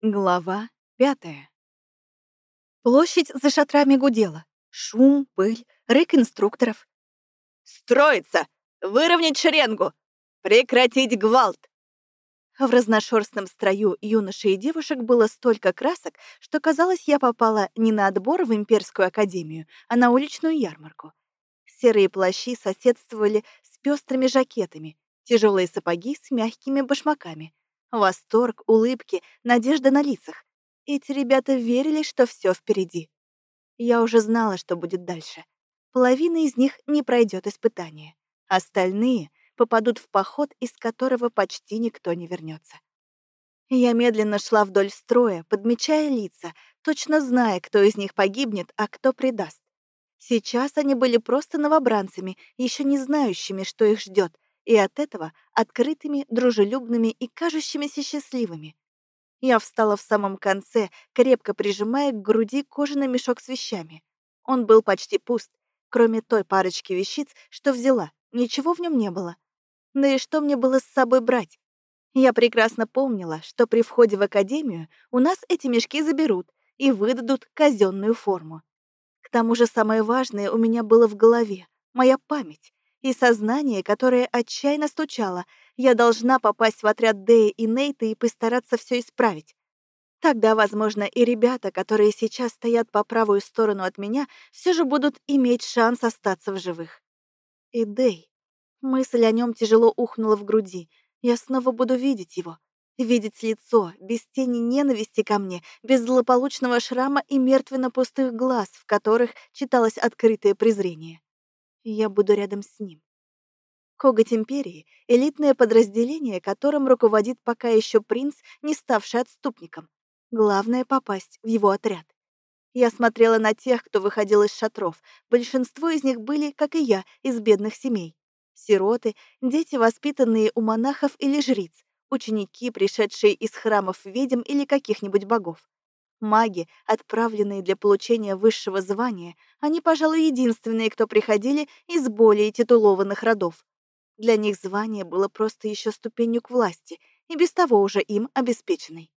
Глава пятая. Площадь за шатрами гудела. Шум, пыль, рык инструкторов. «Строиться! Выровнять шеренгу! Прекратить гвалт!» В разношерстном строю юношей и девушек было столько красок, что казалось, я попала не на отбор в Имперскую академию, а на уличную ярмарку. Серые плащи соседствовали с пестрыми жакетами, тяжелые сапоги с мягкими башмаками. Восторг, улыбки, надежда на лицах. Эти ребята верили, что все впереди. Я уже знала, что будет дальше. Половина из них не пройдет испытание. Остальные попадут в поход, из которого почти никто не вернется. Я медленно шла вдоль строя, подмечая лица, точно зная, кто из них погибнет, а кто предаст. Сейчас они были просто новобранцами, еще не знающими, что их ждет, и от этого открытыми, дружелюбными и кажущимися счастливыми. Я встала в самом конце, крепко прижимая к груди кожаный мешок с вещами. Он был почти пуст, кроме той парочки вещиц, что взяла, ничего в нем не было. Да и что мне было с собой брать? Я прекрасно помнила, что при входе в академию у нас эти мешки заберут и выдадут казенную форму. К тому же самое важное у меня было в голове — моя память и сознание, которое отчаянно стучало. Я должна попасть в отряд Дэя и Нейта и постараться все исправить. Тогда, возможно, и ребята, которые сейчас стоят по правую сторону от меня, все же будут иметь шанс остаться в живых. И Дэй. Мысль о нем тяжело ухнула в груди. Я снова буду видеть его. Видеть лицо, без тени ненависти ко мне, без злополучного шрама и мертвенно-пустых глаз, в которых читалось открытое презрение я буду рядом с ним. Коготь Империи — элитное подразделение, которым руководит пока еще принц, не ставший отступником. Главное — попасть в его отряд. Я смотрела на тех, кто выходил из шатров. Большинство из них были, как и я, из бедных семей. Сироты, дети, воспитанные у монахов или жриц, ученики, пришедшие из храмов ведьм или каких-нибудь богов. Маги, отправленные для получения высшего звания, они, пожалуй, единственные, кто приходили из более титулованных родов. Для них звание было просто еще ступенью к власти, и без того уже им обеспеченной.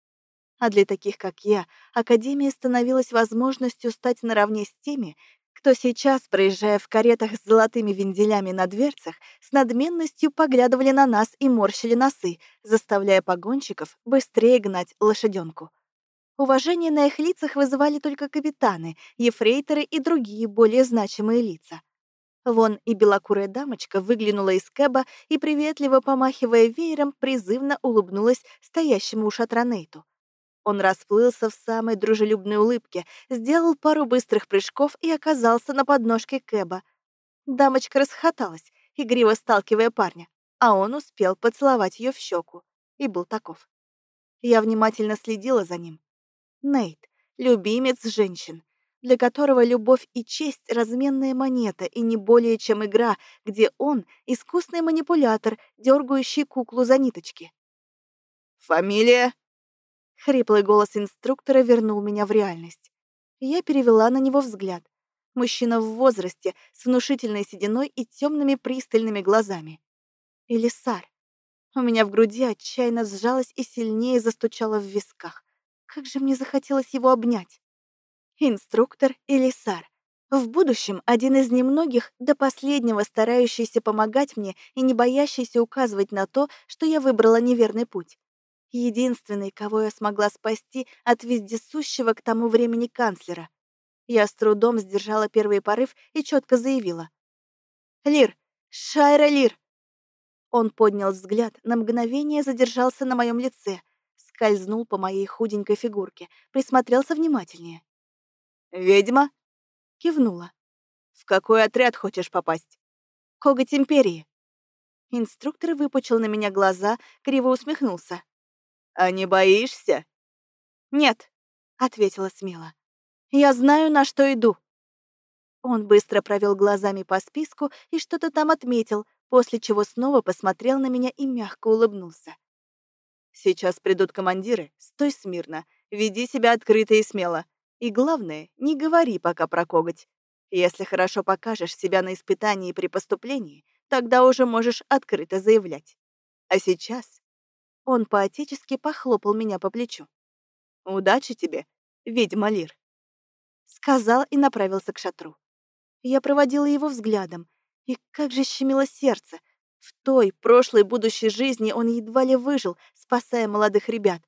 А для таких, как я, Академия становилась возможностью стать наравне с теми, кто сейчас, проезжая в каретах с золотыми венделями на дверцах, с надменностью поглядывали на нас и морщили носы, заставляя погонщиков быстрее гнать лошаденку. Уважение на их лицах вызывали только капитаны, ефрейторы и другие более значимые лица. Вон и белокурая дамочка выглянула из кэба и, приветливо помахивая веером, призывно улыбнулась стоящему у шатра Нейту. Он расплылся в самой дружелюбной улыбке, сделал пару быстрых прыжков и оказался на подножке кэба. Дамочка расхоталась, игриво сталкивая парня, а он успел поцеловать ее в щеку и был таков. Я внимательно следила за ним. Нейт — любимец женщин, для которого любовь и честь — разменная монета и не более чем игра, где он — искусный манипулятор, дергающий куклу за ниточки. «Фамилия?» Хриплый голос инструктора вернул меня в реальность. Я перевела на него взгляд. Мужчина в возрасте, с внушительной сединой и темными пристальными глазами. Элисар. У меня в груди отчаянно сжалось и сильнее застучало в висках. Как же мне захотелось его обнять. Инструктор Элисар. В будущем один из немногих до последнего старающийся помогать мне и не боящийся указывать на то, что я выбрала неверный путь. Единственный, кого я смогла спасти от вездесущего к тому времени канцлера. Я с трудом сдержала первый порыв и четко заявила. «Лир! Шайра Лир!» Он поднял взгляд, на мгновение задержался на моем лице, скользнул по моей худенькой фигурке, присмотрелся внимательнее. «Ведьма?» — кивнула. «В какой отряд хочешь попасть?» «Коготь Империи». Инструктор выпучил на меня глаза, криво усмехнулся. «А не боишься?» «Нет», — ответила смело. «Я знаю, на что иду». Он быстро провел глазами по списку и что-то там отметил, после чего снова посмотрел на меня и мягко улыбнулся. Сейчас придут командиры, стой смирно, веди себя открыто и смело. И главное, не говори пока про коготь. Если хорошо покажешь себя на испытании при поступлении, тогда уже можешь открыто заявлять. А сейчас он поотечески похлопал меня по плечу. Удачи тебе, ведьма Лир. Сказал и направился к шатру. Я проводила его взглядом, и как же щемило сердце. В той, прошлой, будущей жизни он едва ли выжил, спасая молодых ребят.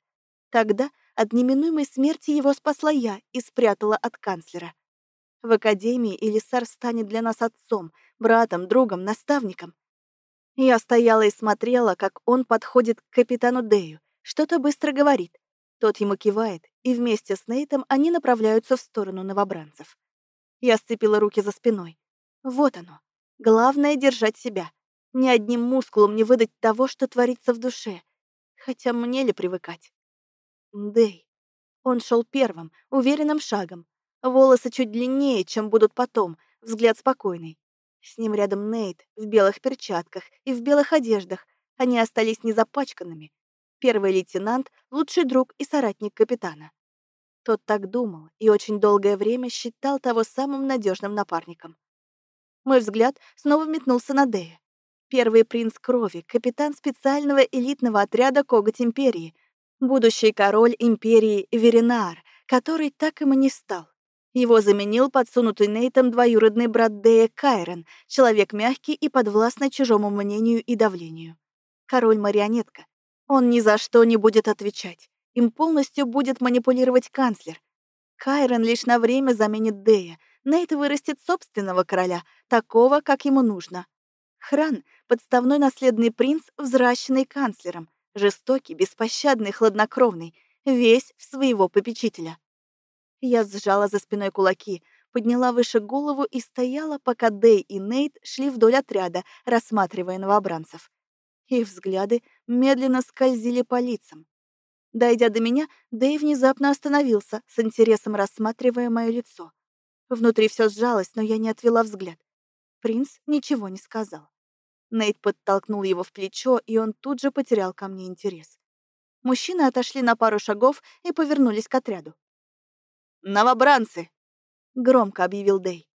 Тогда от неминуемой смерти его спасла я и спрятала от канцлера. В академии Элисар станет для нас отцом, братом, другом, наставником. Я стояла и смотрела, как он подходит к капитану Дею, что-то быстро говорит. Тот ему кивает, и вместе с Нейтом они направляются в сторону новобранцев. Я сцепила руки за спиной. Вот оно. Главное — держать себя. Ни одним мускулом не выдать того, что творится в душе. Хотя мне ли привыкать? Дэй. Он шел первым, уверенным шагом. Волосы чуть длиннее, чем будут потом, взгляд спокойный. С ним рядом Нейт в белых перчатках и в белых одеждах. Они остались незапачканными, Первый лейтенант — лучший друг и соратник капитана. Тот так думал и очень долгое время считал того самым надежным напарником. Мой взгляд снова метнулся на Дея. Первый принц крови, капитан специального элитного отряда Коготь Империи, будущий король Империи Веринар, который так им и не стал. Его заменил подсунутый Нейтом двоюродный брат Дея Кайрон, человек мягкий и подвластный чужому мнению и давлению. Король-марионетка, он ни за что не будет отвечать. Им полностью будет манипулировать канцлер. Кайрон лишь на время заменит Дея. Нейт вырастет собственного короля, такого, как ему нужно. Хран — подставной наследный принц, взращенный канцлером, жестокий, беспощадный, хладнокровный, весь в своего попечителя. Я сжала за спиной кулаки, подняла выше голову и стояла, пока Дэй и Нейт шли вдоль отряда, рассматривая новобранцев. Их взгляды медленно скользили по лицам. Дойдя до меня, Дэй внезапно остановился, с интересом рассматривая мое лицо. Внутри все сжалось, но я не отвела взгляд. Принц ничего не сказал. Нейт подтолкнул его в плечо, и он тут же потерял ко мне интерес. Мужчины отошли на пару шагов и повернулись к отряду. «Новобранцы!» — громко объявил Дэй.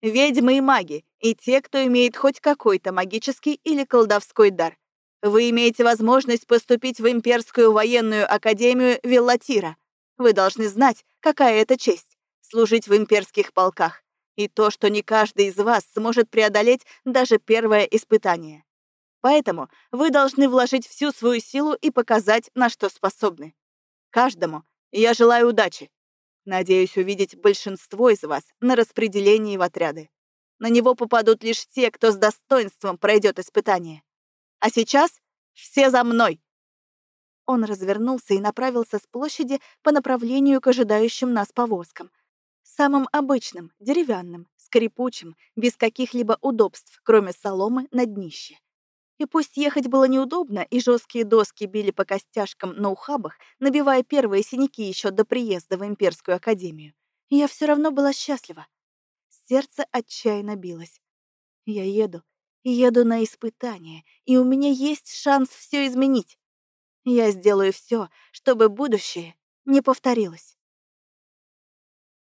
«Ведьмы и маги, и те, кто имеет хоть какой-то магический или колдовской дар. Вы имеете возможность поступить в Имперскую военную академию Виллатира. Вы должны знать, какая это честь — служить в имперских полках, и то, что не каждый из вас сможет преодолеть даже первое испытание. Поэтому вы должны вложить всю свою силу и показать, на что способны. Каждому я желаю удачи. Надеюсь увидеть большинство из вас на распределении в отряды. На него попадут лишь те, кто с достоинством пройдет испытание. А сейчас все за мной!» Он развернулся и направился с площади по направлению к ожидающим нас повозкам. Самым обычным, деревянным, скрипучим, без каких-либо удобств, кроме соломы на днище. И пусть ехать было неудобно, и жесткие доски били по костяшкам на ухабах, набивая первые синяки еще до приезда в Имперскую Академию, я все равно была счастлива. Сердце отчаянно билось. Я еду, Еду на испытание, и у меня есть шанс все изменить. Я сделаю все, чтобы будущее не повторилось.